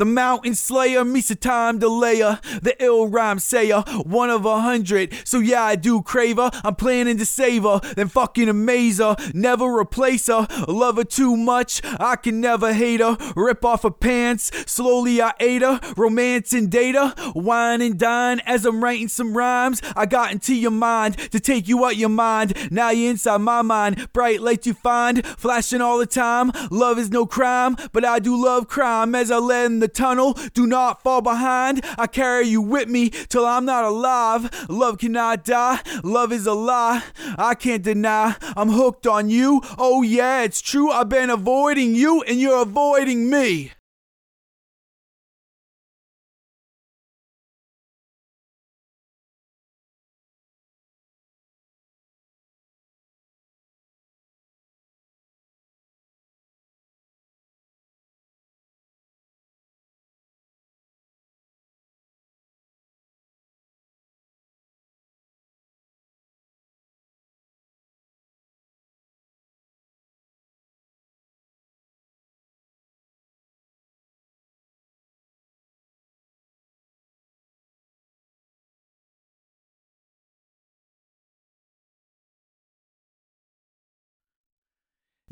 The mountain slayer, Misa time delayer, the ill rhyme sayer, one of a hundred. So yeah, I do crave her. I'm planning to save her, then fucking amaze her. Never replace her. Love her too much, I can never hate her. Rip off her pants, slowly I ate her. Romance and data, wine and dine as I'm writing some rhymes. I got into your mind to take you out your mind. Now you're inside my mind. Bright lights you find, flashing all the time. Love is no crime, but I do love crime as I let in the tunnel. Do not fall behind. I carry you with me till I'm not alive. Love cannot die. Love is a lie. I can't deny. I'm hooked on you. Oh, yeah, it's true. I've been avoiding you and you're avoiding me.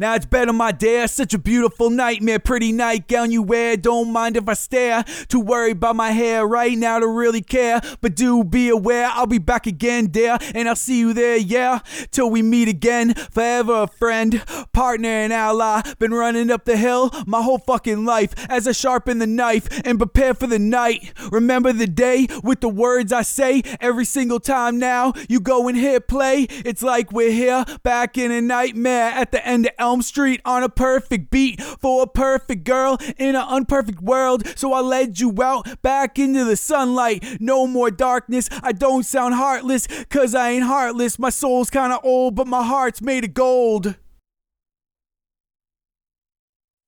Now it's better, my dear. Such a beautiful nightmare. Pretty nightgown you wear. Don't mind if I stare. Too worried about my hair right now to really care. But do be aware, I'll be back again, dear. And I'll see you there, yeah. Till we meet again. Forever a friend, partner, and ally. Been running up the hill my whole fucking life as I sharpen the knife and prepare for the night. Remember the day with the words I say every single time now. You go and hit play. It's like we're here back in a nightmare at the end of Elm Street on a perfect beat for a perfect girl in an unperfect world. So I led you out back into the sunlight. No more darkness. I don't sound heartless, cause I ain't heartless. My soul's kinda old, but my heart's made of gold.